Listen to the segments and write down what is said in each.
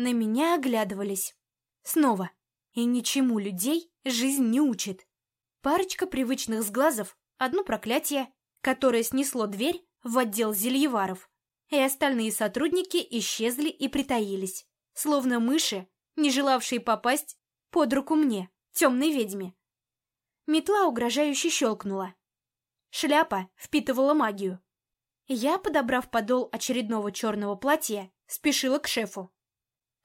На меня оглядывались. Снова. И ничему людей жизнь не учит. Парочка привычных сглазов, одно проклятие, которое снесло дверь в отдел зельеваров, и остальные сотрудники исчезли и притаились, словно мыши, не желавшие попасть под руку мне, темной ведьме. Метла угрожающе щелкнула. Шляпа впитывала магию. Я, подобрав подол очередного черного платья, спешила к шефу.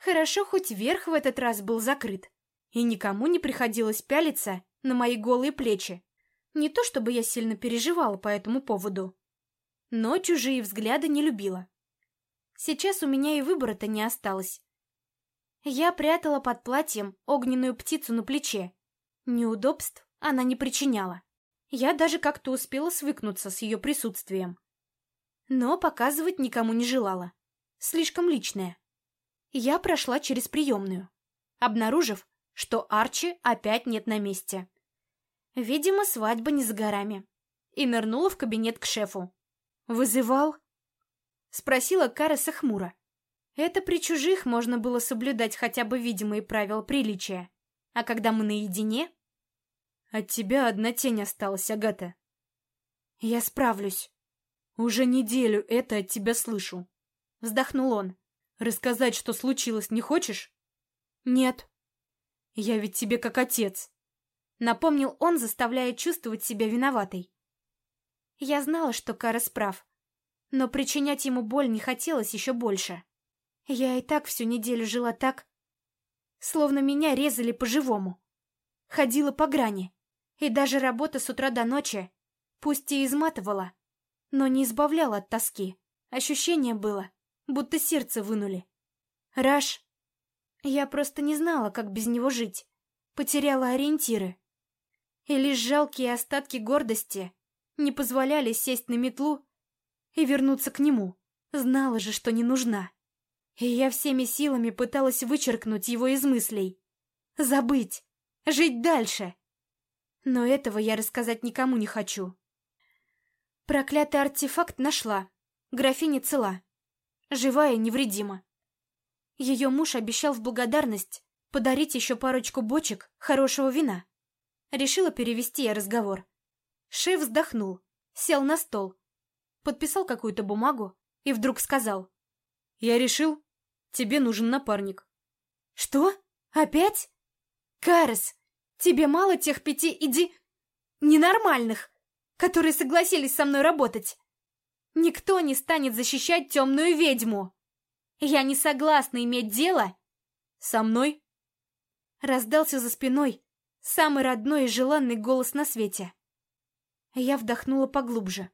Хорошо, хоть верх в этот раз был закрыт, и никому не приходилось пялиться на мои голые плечи. Не то чтобы я сильно переживала по этому поводу, но чужие взгляды не любила. Сейчас у меня и выбора-то не осталось. Я прятала под платьем огненную птицу на плече. Неудобств она не причиняла. Я даже как-то успела свыкнуться с ее присутствием. Но показывать никому не желала. Слишком личное. Я прошла через приемную, обнаружив, что Арчи опять нет на месте. Видимо, свадьба не за горами. И нырнула в кабинет к шефу. «Вызывал?» Спросила Кареса хмуро. Это при чужих можно было соблюдать хотя бы видимые правила приличия. А когда мы наедине... От тебя одна тень осталась, Агата. Я справлюсь. Уже неделю это от тебя слышу. Вздохнул он. Рассказать, что случилось, не хочешь? Нет. Я ведь тебе как отец. Напомнил он, заставляя чувствовать себя виноватой. Я знала, что Карас прав, но причинять ему боль не хотелось еще больше. Я и так всю неделю жила так, словно меня резали по-живому. Ходила по грани, и даже работа с утра до ночи, пусть и изматывала, но не избавляла от тоски. Ощущение было, будто сердце вынули. Раш, я просто не знала, как без него жить, потеряла ориентиры. И лишь жалкие остатки гордости не позволяли сесть на метлу и вернуться к нему. Знала же, что не нужна. И я всеми силами пыталась вычеркнуть его из мыслей. Забыть. Жить дальше. Но этого я рассказать никому не хочу. Проклятый артефакт нашла. Графиня цела. Живая и невредима. Ее муж обещал в благодарность подарить еще парочку бочек хорошего вина. Решила перевести я разговор. Шеф вздохнул, сел на стол, подписал какую-то бумагу и вдруг сказал. «Я решил, тебе нужен напарник». «Что? Опять? Карес, тебе мало тех пяти иди... ненормальных, которые согласились со мной работать? Никто не станет защищать темную ведьму. Я не согласна иметь дело со мной». Раздался за спиной самый родной и желанный голос на свете. Я вдохнула поглубже,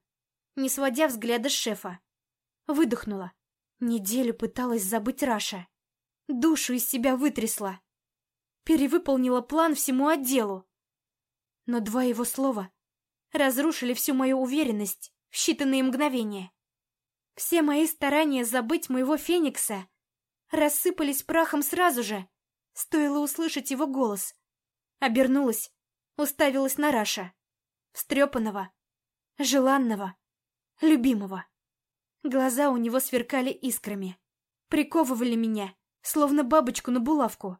не сводя взгляда с шефа. Выдохнула. Неделю пыталась забыть Раша. Душу из себя вытрясла. Перевыполнила план всему отделу. Но два его слова разрушили всю мою уверенность в считанные мгновения. Все мои старания забыть моего Феникса рассыпались прахом сразу же, стоило услышать его голос. Обернулась, уставилась на Раша встрепанного, желанного, любимого. Глаза у него сверкали искрами, приковывали меня, словно бабочку на булавку.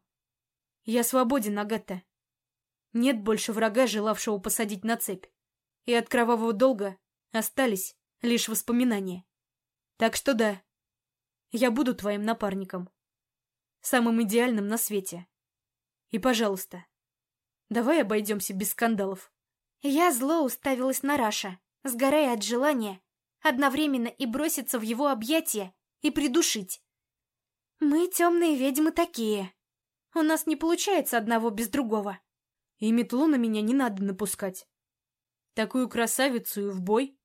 Я свободен, Агата. Нет больше врага, желавшего посадить на цепь. И от кровавого долга остались лишь воспоминания. Так что да, я буду твоим напарником. Самым идеальным на свете. И, пожалуйста, давай обойдемся без скандалов. Я зло уставилась на Раша, сгорая от желания одновременно и броситься в его объятия, и придушить. Мы, темные ведьмы, такие. У нас не получается одного без другого. И метлу на меня не надо напускать. Такую красавицу и в бой.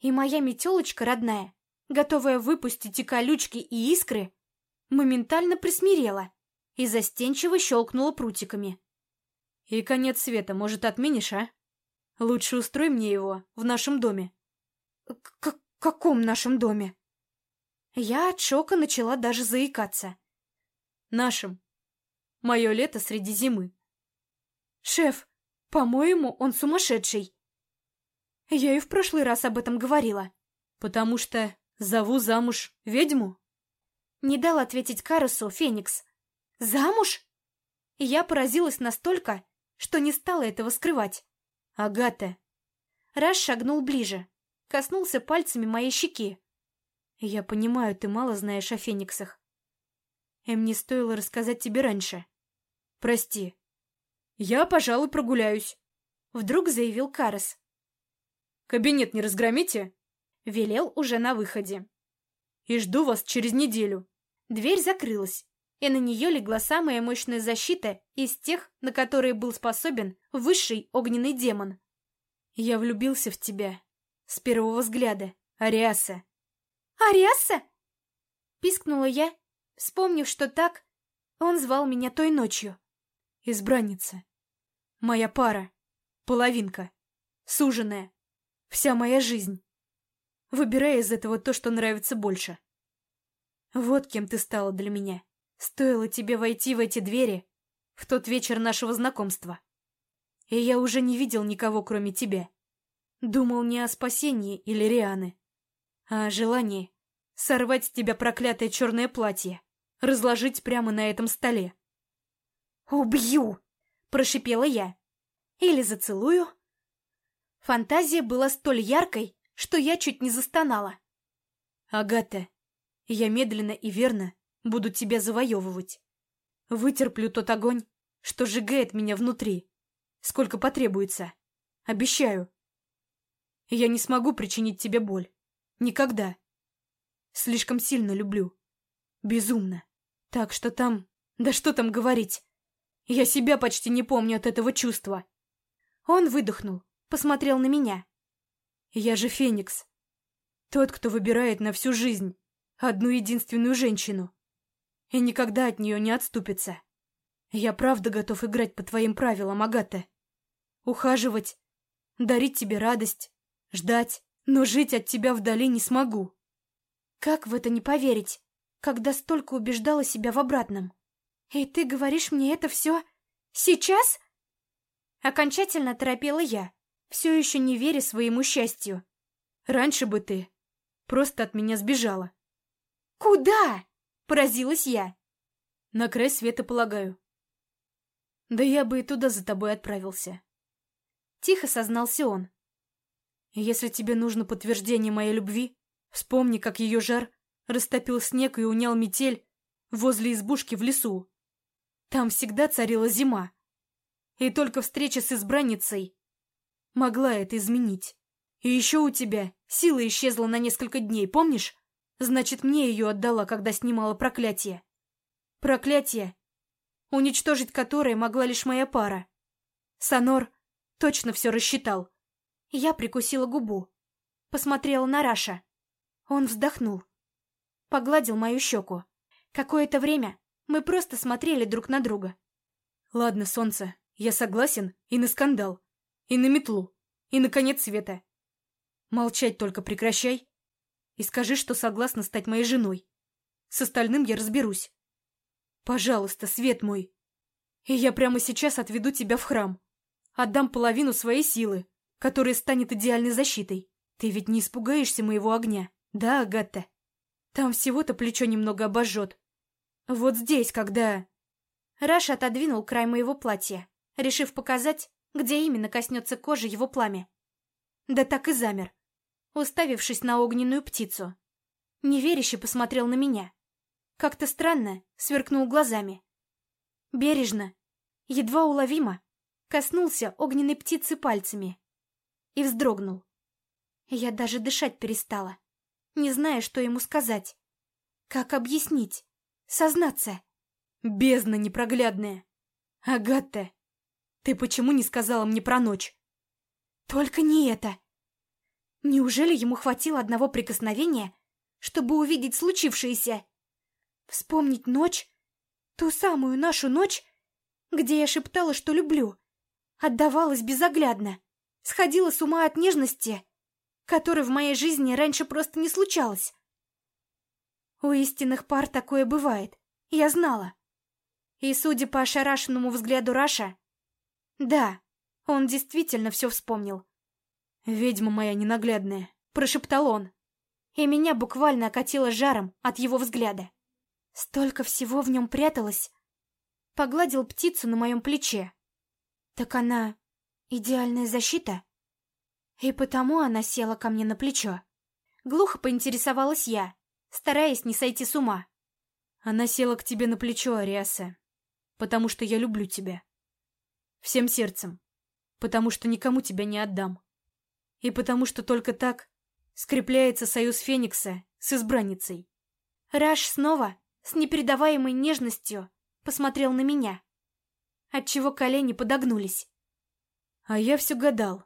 И моя метелочка родная, готовая выпустить и колючки, и искры, моментально присмирела и застенчиво щелкнула прутиками. И конец света, может, отменишь, а? Лучше устрой мне его в нашем доме. К каком нашем доме? Я от шока начала даже заикаться. Нашем. Мое лето среди зимы. Шеф, по-моему, он сумасшедший. Я и в прошлый раз об этом говорила. Потому что зову замуж ведьму. Не дал ответить Карусу Феникс. «Замуж?» Я поразилась настолько, что не стала этого скрывать. «Агата!» Раш шагнул ближе, коснулся пальцами моей щеки. «Я понимаю, ты мало знаешь о Фениксах. Эм, не стоило рассказать тебе раньше. Прости. Я, пожалуй, прогуляюсь», — вдруг заявил Карас. «Кабинет не разгромите?» — велел уже на выходе. «И жду вас через неделю». Дверь закрылась, и на нее легла самая мощная защита из тех, на которые был способен высший огненный демон. «Я влюбился в тебя. С первого взгляда. Ариаса». «Ариаса?» — пискнула я, вспомнив, что так он звал меня той ночью. «Избранница. Моя пара. Половинка. Суженая. Вся моя жизнь. Выбирай из этого то, что нравится больше». Вот кем ты стала для меня. Стоило тебе войти в эти двери в тот вечер нашего знакомства. И я уже не видел никого, кроме тебя. Думал не о спасении или Рианы, а о желании сорвать с тебя проклятое черное платье, разложить прямо на этом столе. «Убью!» — прошипела я. «Или зацелую?» Фантазия была столь яркой, что я чуть не застонала. «Агата, я медленно и верно буду тебя завоевывать. Вытерплю тот огонь, что сжигает меня внутри. Сколько потребуется. Обещаю. Я не смогу причинить тебе боль. Никогда. Слишком сильно люблю. Безумно. Так что там... Да что там говорить? Я себя почти не помню от этого чувства. Он выдохнул, посмотрел на меня. Я же Феникс. Тот, кто выбирает на всю жизнь одну единственную женщину и никогда от нее не отступится. Я правда готов играть по твоим правилам, Агата. Ухаживать, дарить тебе радость, ждать, но жить от тебя вдали не смогу. Как в это не поверить, когда столько убеждала себя в обратном? И ты говоришь мне это все сейчас? Окончательно торопела я, все еще не веря своему счастью. Раньше бы ты просто от меня сбежала. «Куда?» — поразилась я. «На край света, полагаю». «Да я бы и туда за тобой отправился». Тихо сознался он. «Если тебе нужно подтверждение моей любви, вспомни, как ее жар растопил снег и унял метель возле избушки в лесу. Там всегда царила зима. И только встреча с избранницей могла это изменить. И еще у тебя сила исчезла на несколько дней, помнишь? Значит, мне ее отдала, когда снимала проклятие. Проклятие, уничтожить которое могла лишь моя пара. Санор точно все рассчитал. Я прикусила губу. Посмотрела на Раша. Он вздохнул. Погладил мою щеку. Какое-то время мы просто смотрели друг на друга. Ладно, солнце, я согласен и на скандал, и на метлу, и на конец света. Молчать только прекращай и скажи, что согласна стать моей женой. С остальным я разберусь. Пожалуйста, свет мой. И я прямо сейчас отведу тебя в храм. Отдам половину своей силы, которая станет идеальной защитой. Ты ведь не испугаешься моего огня, да, Агата? Там всего-то плечо немного обожжет. Вот здесь, когда... Раш отодвинул край моего платья, решив показать, где именно коснется кожи его пламя. Да так и замер, уставившись на огненную птицу. Неверяще посмотрел на меня. Как-то странно сверкнул глазами. Бережно, едва уловимо, коснулся огненной птицы пальцами и вздрогнул. Я даже дышать перестала, не зная, что ему сказать. Как объяснить? Сознаться? Бездна непроглядная. Агатта, ты почему не сказала мне про ночь? Только не это. Неужели ему хватило одного прикосновения, чтобы увидеть случившееся? Вспомнить ночь, ту самую нашу ночь, где я шептала, что люблю, отдавалась безоглядно, сходила с ума от нежности, которой в моей жизни раньше просто не случалось. У истинных пар такое бывает, я знала. И, судя по ошарашенному взгляду Раша, да, он действительно все вспомнил. «Ведьма моя ненаглядная», — прошептал он. И меня буквально окатило жаром от его взгляда. Столько всего в нем пряталось. Погладил птицу на моем плече. Так она идеальная защита? И потому она села ко мне на плечо. Глухо поинтересовалась я, стараясь не сойти с ума. Она села к тебе на плечо, Ариаса, потому что я люблю тебя. Всем сердцем, потому что никому тебя не отдам. И потому что только так скрепляется союз Феникса с избранницей. Раш снова, с непередаваемой нежностью, посмотрел на меня, отчего колени подогнулись. А я все гадал,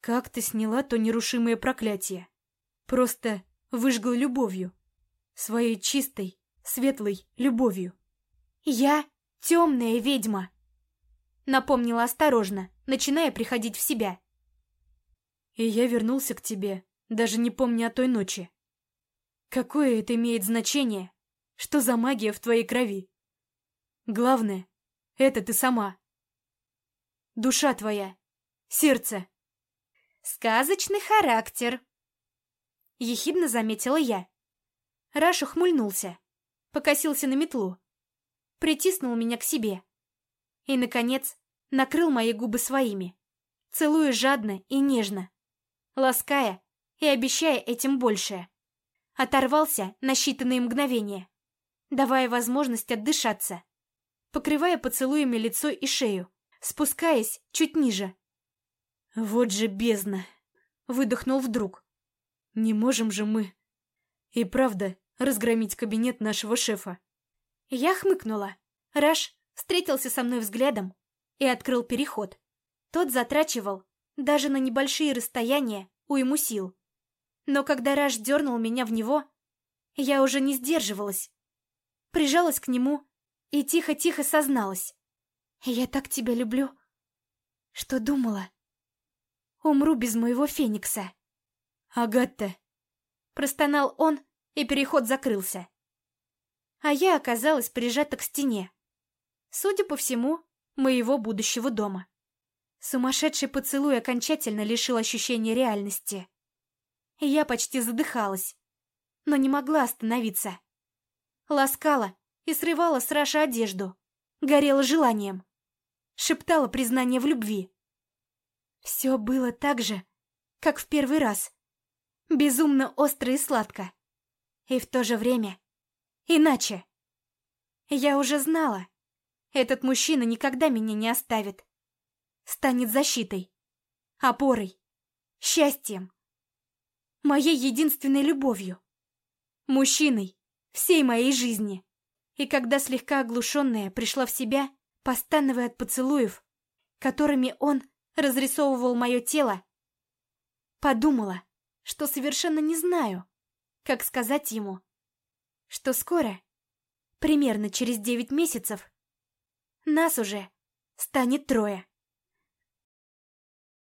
как ты сняла то нерушимое проклятие. Просто выжгла любовью. Своей чистой, светлой любовью. Я темная ведьма. Напомнила осторожно, начиная приходить в себя. И я вернулся к тебе, даже не помня о той ночи. Какое это имеет значение? Что за магия в твоей крови? Главное, это ты сама. Душа твоя, сердце. Сказочный характер. Ехидно заметила я. Раш ухмыльнулся, покосился на метлу, притиснул меня к себе и, наконец, накрыл мои губы своими, целуя жадно и нежно, лаская и обещая этим большее. Оторвался на считанные мгновения, давая возможность отдышаться, покрывая поцелуями лицо и шею, спускаясь чуть ниже. «Вот же бездна!» — выдохнул вдруг. «Не можем же мы...» «И правда разгромить кабинет нашего шефа». Я хмыкнула. Раш встретился со мной взглядом и открыл переход. Тот затрачивал даже на небольшие расстояния уйму сил. Но когда Раш дернул меня в него, я уже не сдерживалась. Прижалась к нему и тихо-тихо созналась. «Я так тебя люблю, что думала. Умру без моего феникса». «Агатта!» Простонал он, и переход закрылся. А я оказалась прижата к стене. Судя по всему, моего будущего дома. Сумасшедший поцелуй окончательно лишил ощущения реальности. Я почти задыхалась, но не могла остановиться. Ласкала и срывала с Раши одежду, горела желанием, шептала признание в любви. Все было так же, как в первый раз. Безумно остро и сладко. И в то же время иначе. Я уже знала, этот мужчина никогда меня не оставит. Станет защитой, опорой, счастьем, моей единственной любовью, мужчиной всей моей жизни. И когда слегка оглушенная пришла в себя, постановая от поцелуев, которыми он разрисовывал мое тело, подумала, что совершенно не знаю, как сказать ему, что скоро, примерно через девять месяцев, нас уже станет трое.